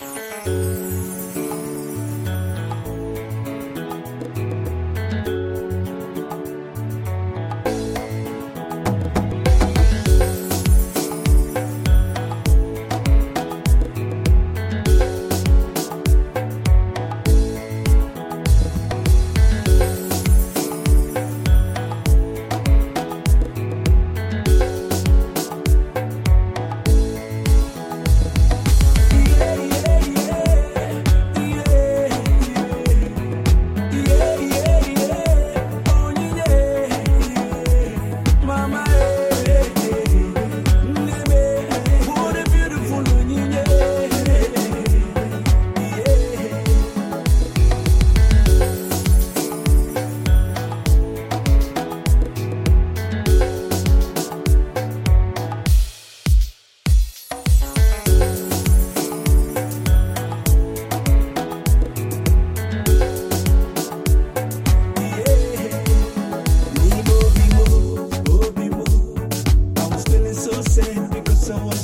Música someone